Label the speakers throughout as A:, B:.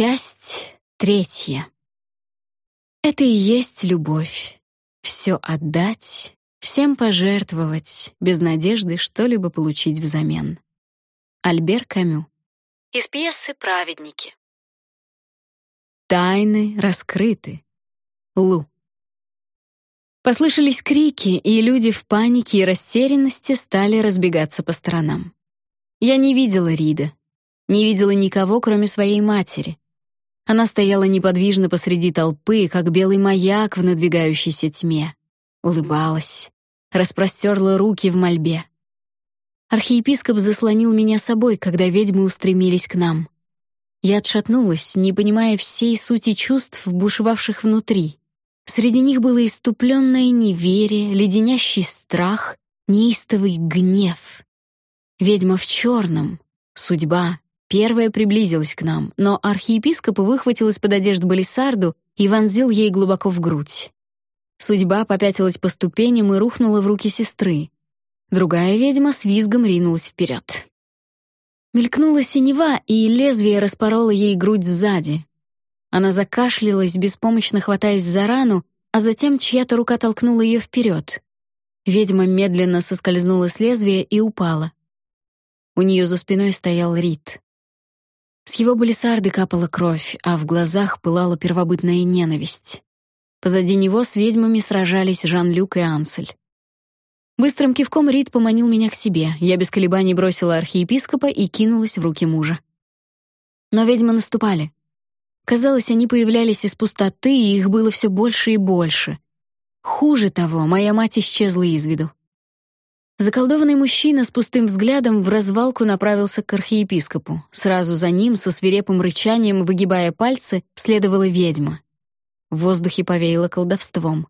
A: Часть третья. Это и есть любовь. Все отдать, всем пожертвовать, без надежды что-либо получить взамен. Альбер Камю. Из пьесы «Праведники». Тайны раскрыты. Лу. Послышались крики, и люди в панике и растерянности стали разбегаться по сторонам. Я не видела Рида, не видела никого, кроме своей матери. Она стояла неподвижно посреди толпы, как белый маяк в надвигающейся тьме. Улыбалась, распростерла руки в мольбе. Архиепископ заслонил меня собой, когда ведьмы устремились к нам. Я отшатнулась, не понимая всей сути чувств, бушевавших внутри. Среди них было иступленное неверие, леденящий страх, неистовый гнев. Ведьма в черном, судьба, Первая приблизилась к нам, но архиепископ выхватил из-под одежд балисарду и вонзил ей глубоко в грудь. Судьба попятилась по ступеням и рухнула в руки сестры. Другая ведьма с визгом ринулась вперед. Мелькнула синева, и лезвие распороло ей грудь сзади. Она закашлялась, беспомощно хватаясь за рану, а затем чья-то рука толкнула ее вперед. Ведьма медленно соскользнула с лезвия и упала. У нее за спиной стоял Рид. С его балисарды капала кровь, а в глазах пылала первобытная ненависть. Позади него с ведьмами сражались Жан-Люк и Ансель. Быстрым кивком Рид поманил меня к себе. Я без колебаний бросила архиепископа и кинулась в руки мужа. Но ведьмы наступали. Казалось, они появлялись из пустоты, и их было все больше и больше. Хуже того, моя мать исчезла из виду. Заколдованный мужчина с пустым взглядом в развалку направился к архиепископу. Сразу за ним, со свирепым рычанием, выгибая пальцы, следовала ведьма. В воздухе повеяло колдовством.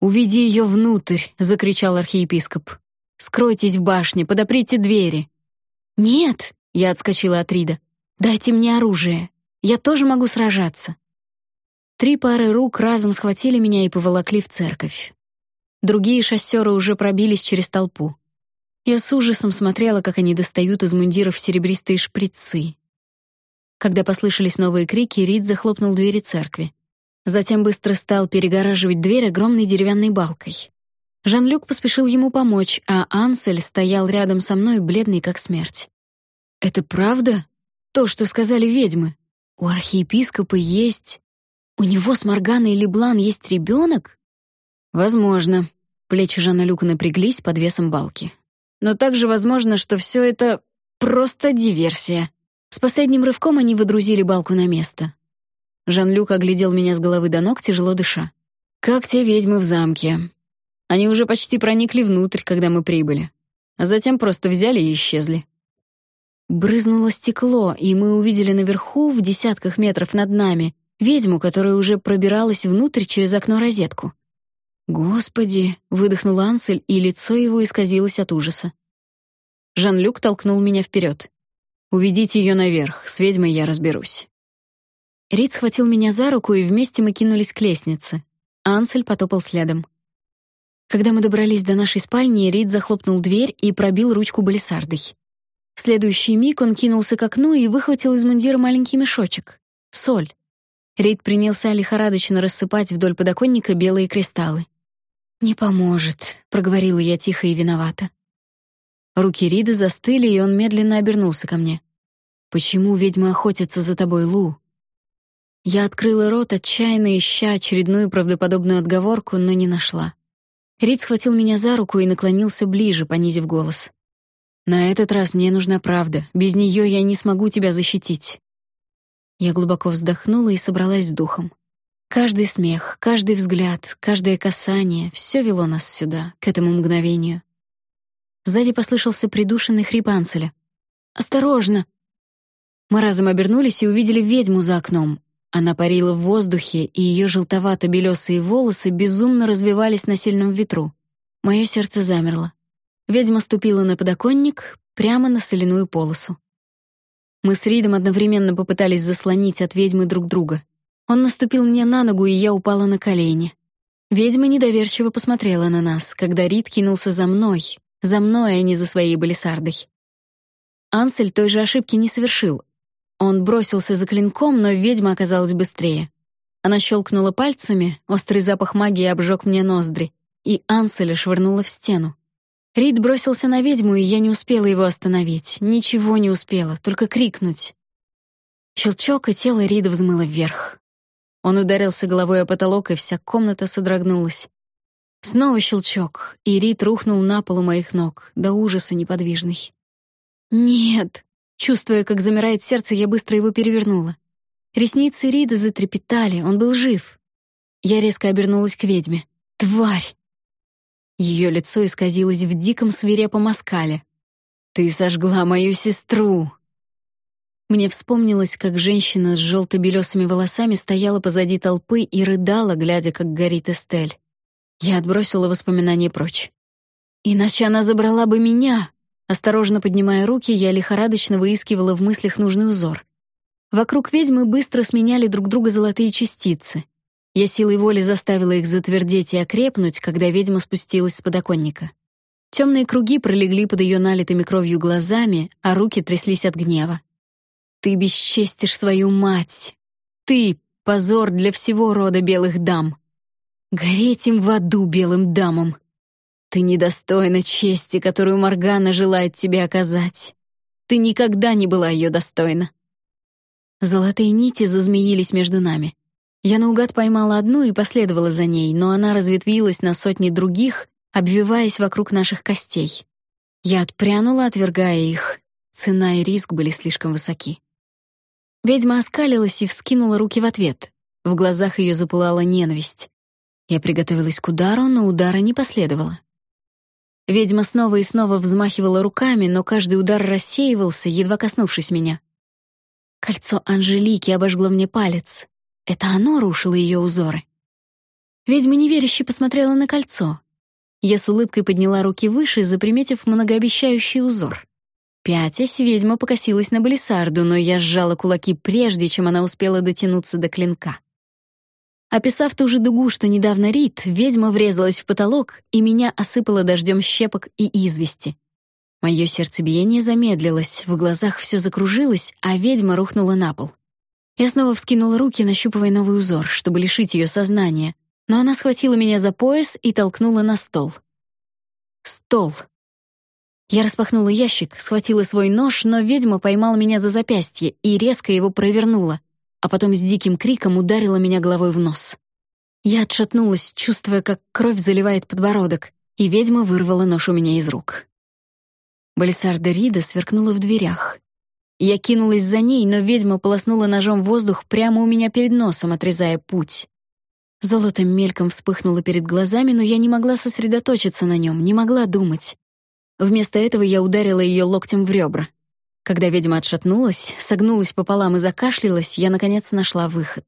A: «Уведи ее внутрь!» — закричал архиепископ. «Скройтесь в башне, подоприте двери!» «Нет!» — я отскочила от Рида. «Дайте мне оружие. Я тоже могу сражаться». Три пары рук разом схватили меня и поволокли в церковь. Другие шоссеры уже пробились через толпу. Я с ужасом смотрела, как они достают из мундиров серебристые шприцы. Когда послышались новые крики, Рид захлопнул двери церкви. Затем быстро стал перегораживать дверь огромной деревянной балкой. Жан-Люк поспешил ему помочь, а Ансель стоял рядом со мной, бледный как смерть. «Это правда? То, что сказали ведьмы? У архиепископа есть... У него с Морганой Леблан есть ребенок?» «Возможно», Плечи Жана Люка напряглись под весом балки. Но также возможно, что все это просто диверсия. С последним рывком они выдрузили балку на место. Жан-Люк оглядел меня с головы до ног, тяжело дыша. «Как те ведьмы в замке. Они уже почти проникли внутрь, когда мы прибыли. А затем просто взяли и исчезли». Брызнуло стекло, и мы увидели наверху, в десятках метров над нами, ведьму, которая уже пробиралась внутрь через окно-розетку. «Господи!» — выдохнул Ансель, и лицо его исказилось от ужаса. Жан-Люк толкнул меня вперед. «Уведите ее наверх, с ведьмой я разберусь». Рид схватил меня за руку, и вместе мы кинулись к лестнице. Ансель потопал следом. Когда мы добрались до нашей спальни, Рид захлопнул дверь и пробил ручку балисардой. В следующий миг он кинулся к окну и выхватил из мундира маленький мешочек. Соль. Рид принялся лихорадочно рассыпать вдоль подоконника белые кристаллы. «Не поможет», — проговорила я тихо и виновата. Руки Рида застыли, и он медленно обернулся ко мне. «Почему ведьма охотится за тобой, Лу?» Я открыла рот, отчаянно ища очередную правдоподобную отговорку, но не нашла. Рид схватил меня за руку и наклонился ближе, понизив голос. «На этот раз мне нужна правда. Без нее я не смогу тебя защитить». Я глубоко вздохнула и собралась с духом. Каждый смех, каждый взгляд, каждое касание — все вело нас сюда, к этому мгновению. Сзади послышался придушенный хрип Анселя. «Осторожно!» Мы разом обернулись и увидели ведьму за окном. Она парила в воздухе, и ее желтовато-белесые волосы безумно развивались на сильном ветру. Мое сердце замерло. Ведьма ступила на подоконник прямо на соляную полосу. Мы с Ридом одновременно попытались заслонить от ведьмы друг друга — он наступил мне на ногу, и я упала на колени. Ведьма недоверчиво посмотрела на нас, когда Рид кинулся за мной, за мной, а не за своей балисардой. Ансель той же ошибки не совершил. Он бросился за клинком, но ведьма оказалась быстрее. Она щелкнула пальцами, острый запах магии обжег мне ноздри, и Анселя швырнула в стену. Рид бросился на ведьму, и я не успела его остановить. Ничего не успела, только крикнуть. Щелчок, и тело Рида взмыло вверх. Он ударился головой о потолок, и вся комната содрогнулась. Снова щелчок, и Рид рухнул на пол у моих ног, до ужаса неподвижный. «Нет!» Чувствуя, как замирает сердце, я быстро его перевернула. Ресницы Рида затрепетали, он был жив. Я резко обернулась к ведьме. «Тварь!» Ее лицо исказилось в диком свирепом оскале. «Ты сожгла мою сестру!» Мне вспомнилось, как женщина с желто-белесыми волосами стояла позади толпы и рыдала, глядя, как горит Эстель. Я отбросила воспоминания прочь. «Иначе она забрала бы меня!» Осторожно поднимая руки, я лихорадочно выискивала в мыслях нужный узор. Вокруг ведьмы быстро сменяли друг друга золотые частицы. Я силой воли заставила их затвердеть и окрепнуть, когда ведьма спустилась с подоконника. Темные круги пролегли под ее налитыми кровью глазами, а руки тряслись от гнева. «Ты бесчестишь свою мать! Ты — позор для всего рода белых дам! Гореть им в аду белым дамам! Ты недостойна чести, которую Моргана желает тебе оказать! Ты никогда не была ее достойна!» Золотые нити зазмеились между нами. Я наугад поймала одну и последовала за ней, но она разветвилась на сотни других, обвиваясь вокруг наших костей. Я отпрянула, отвергая их. Цена и риск были слишком высоки. Ведьма оскалилась и вскинула руки в ответ. В глазах ее запылала ненависть. Я приготовилась к удару, но удара не последовало. Ведьма снова и снова взмахивала руками, но каждый удар рассеивался, едва коснувшись меня. Кольцо Анжелики обожгло мне палец. Это оно рушило ее узоры. Ведьма неверяще посмотрела на кольцо. Я с улыбкой подняла руки выше, заприметив многообещающий узор. Пятясь, ведьма покосилась на Балисарду, но я сжала кулаки прежде, чем она успела дотянуться до клинка. Описав ту же дугу, что недавно Рит, ведьма врезалась в потолок, и меня осыпало дождем щепок и извести. Мое сердцебиение замедлилось, в глазах все закружилось, а ведьма рухнула на пол. Я снова вскинула руки, нащупывая новый узор, чтобы лишить ее сознания, но она схватила меня за пояс и толкнула на стол. Стол. Я распахнула ящик, схватила свой нож, но ведьма поймала меня за запястье и резко его провернула, а потом с диким криком ударила меня головой в нос. Я отшатнулась, чувствуя, как кровь заливает подбородок, и ведьма вырвала нож у меня из рук. Балисарда Рида сверкнула в дверях. Я кинулась за ней, но ведьма полоснула ножом воздух прямо у меня перед носом, отрезая путь. Золото мельком вспыхнуло перед глазами, но я не могла сосредоточиться на нем, не могла думать. Вместо этого я ударила ее локтем в ребра. Когда ведьма отшатнулась, согнулась пополам и закашлялась, я, наконец, нашла выход.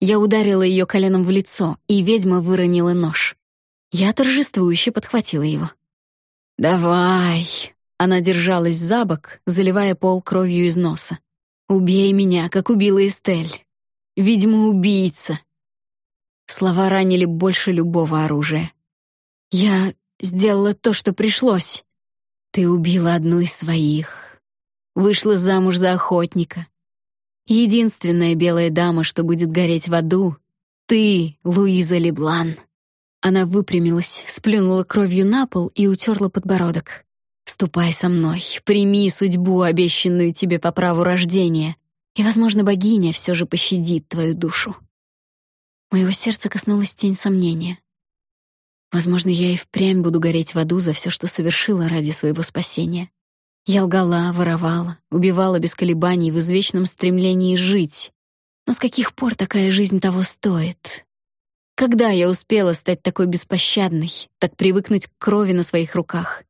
A: Я ударила ее коленом в лицо, и ведьма выронила нож. Я торжествующе подхватила его. «Давай!» Она держалась за бок, заливая пол кровью из носа. «Убей меня, как убила Эстель! Ведьма-убийца!» Слова ранили больше любого оружия. «Я сделала то, что пришлось. Ты убила одну из своих. Вышла замуж за охотника. Единственная белая дама, что будет гореть в аду — ты, Луиза Леблан». Она выпрямилась, сплюнула кровью на пол и утерла подбородок. Ступай со мной, прими судьбу, обещанную тебе по праву рождения, и, возможно, богиня все же пощадит твою душу. Моего сердца коснулась тень сомнения. Возможно, я и впрямь буду гореть в аду за все, что совершила ради своего спасения. Я лгала, воровала, убивала без колебаний в извечном стремлении жить. Но с каких пор такая жизнь того стоит? Когда я успела стать такой беспощадной, так привыкнуть к крови на своих руках?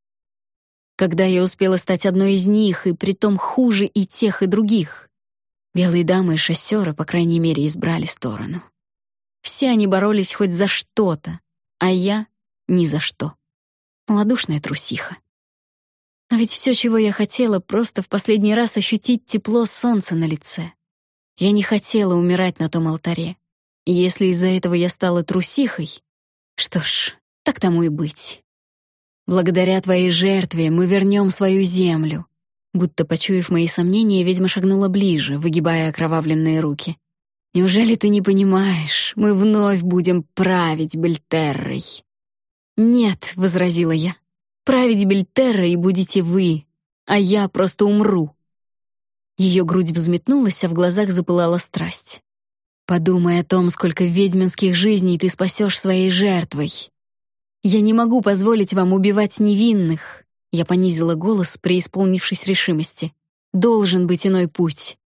A: когда я успела стать одной из них, и притом хуже и тех, и других. Белые дамы и шоссеры, по крайней мере, избрали сторону. Все они боролись хоть за что-то, а я — ни за что. Молодушная трусиха. Но ведь все, чего я хотела, просто в последний раз ощутить тепло солнца на лице. Я не хотела умирать на том алтаре. И если из-за этого я стала трусихой, что ж, так тому и быть. Благодаря твоей жертве мы вернем свою землю. Будто почуяв мои сомнения, ведьма шагнула ближе, выгибая окровавленные руки. «Неужели ты не понимаешь? Мы вновь будем править Бельтеррой». «Нет», — возразила я, — «править Бельтеррой будете вы, а я просто умру». Ее грудь взметнулась, а в глазах запылала страсть. «Подумай о том, сколько ведьминских жизней ты спасешь своей жертвой. Я не могу позволить вам убивать невинных, я понизила голос, преисполнившись решимости. «Должен быть иной путь».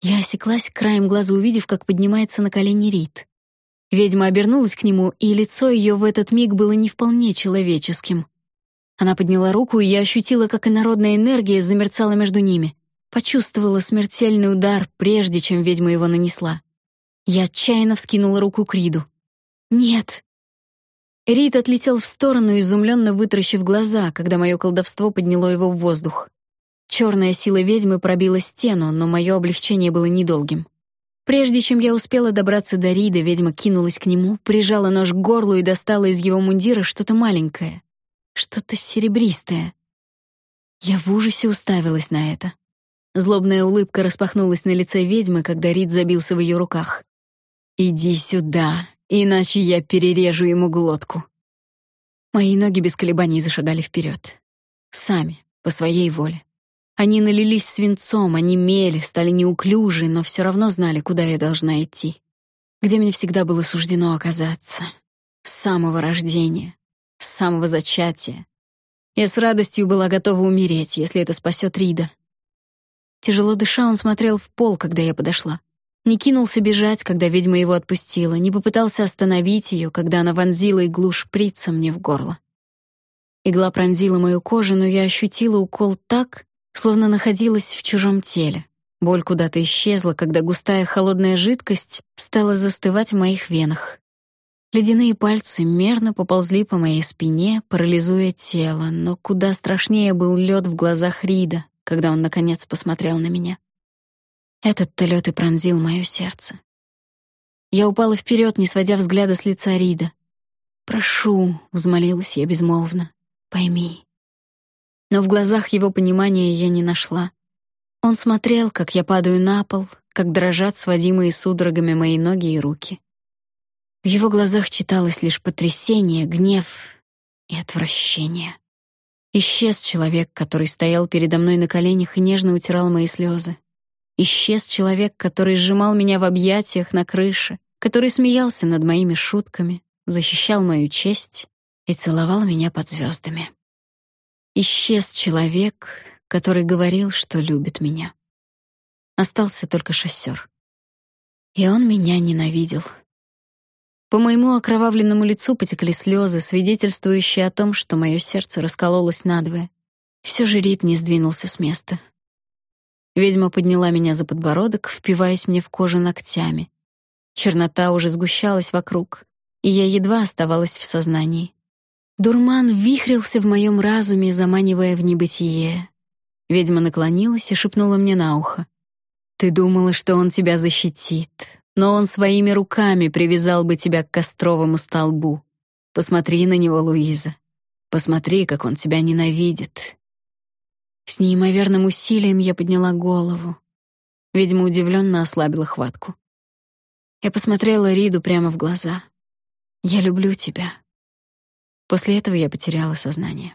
A: Я осеклась, краем глаза увидев, как поднимается на колени Рит. Ведьма обернулась к нему, и лицо ее в этот миг было не вполне человеческим. Она подняла руку, и я ощутила, как инородная энергия замерцала между ними. Почувствовала смертельный удар, прежде чем ведьма его нанесла. Я отчаянно вскинула руку к Риду. «Нет!» Рид отлетел в сторону, изумленно вытаращив глаза, когда мое колдовство подняло его в воздух. Черная сила ведьмы пробила стену, но мое облегчение было недолгим. Прежде чем я успела добраться до Рида, ведьма кинулась к нему, прижала нож к горлу и достала из его мундира что-то маленькое, что-то серебристое. Я в ужасе уставилась на это. Злобная улыбка распахнулась на лице ведьмы, когда Рид забился в ее руках. «Иди сюда», иначе я перережу ему глотку. Мои ноги без колебаний зашагали вперед. Сами, по своей воле. Они налились свинцом, они мели, стали неуклюжи, но все равно знали, куда я должна идти. Где мне всегда было суждено оказаться. С самого рождения, с самого зачатия. Я с радостью была готова умереть, если это спасет Рида. Тяжело дыша, он смотрел в пол, когда я подошла. Не кинулся бежать, когда ведьма его отпустила, не попытался остановить ее, когда она вонзила иглу шприца мне в горло. Игла пронзила мою кожу, но я ощутила укол так, словно находилась в чужом теле. Боль куда-то исчезла, когда густая холодная жидкость стала застывать в моих венах. Ледяные пальцы мерно поползли по моей спине, парализуя тело, но куда страшнее был лед в глазах Рида, когда он наконец посмотрел на меня. Этот-то лед и пронзил мое сердце. Я упала вперед, не сводя взгляда с лица Рида. «Прошу», — взмолилась я безмолвно, — «пойми». Но в глазах его понимания я не нашла. Он смотрел, как я падаю на пол, как дрожат сводимые судорогами мои ноги и руки. В его глазах читалось лишь потрясение, гнев и отвращение. Исчез человек, который стоял передо мной на коленях и нежно утирал мои слезы. Исчез человек, который сжимал меня в объятиях на крыше, который смеялся над моими шутками, защищал мою честь и целовал меня под звездами. Исчез человек, который говорил, что любит меня. Остался только шоссер. И он меня ненавидел. По моему окровавленному лицу потекли слезы, свидетельствующие о том, что мое сердце раскололось надвое. Все же Рид не сдвинулся с места. Ведьма подняла меня за подбородок, впиваясь мне в кожу ногтями. Чернота уже сгущалась вокруг, и я едва оставалась в сознании. Дурман вихрился в моем разуме, заманивая в небытие. Ведьма наклонилась и шепнула мне на ухо. «Ты думала, что он тебя защитит, но он своими руками привязал бы тебя к костровому столбу. Посмотри на него, Луиза. Посмотри, как он тебя ненавидит. С неимоверным усилием я подняла голову. Видимо, удивленно ослабила хватку. Я посмотрела Риду прямо в глаза. «Я люблю тебя». После этого я потеряла сознание.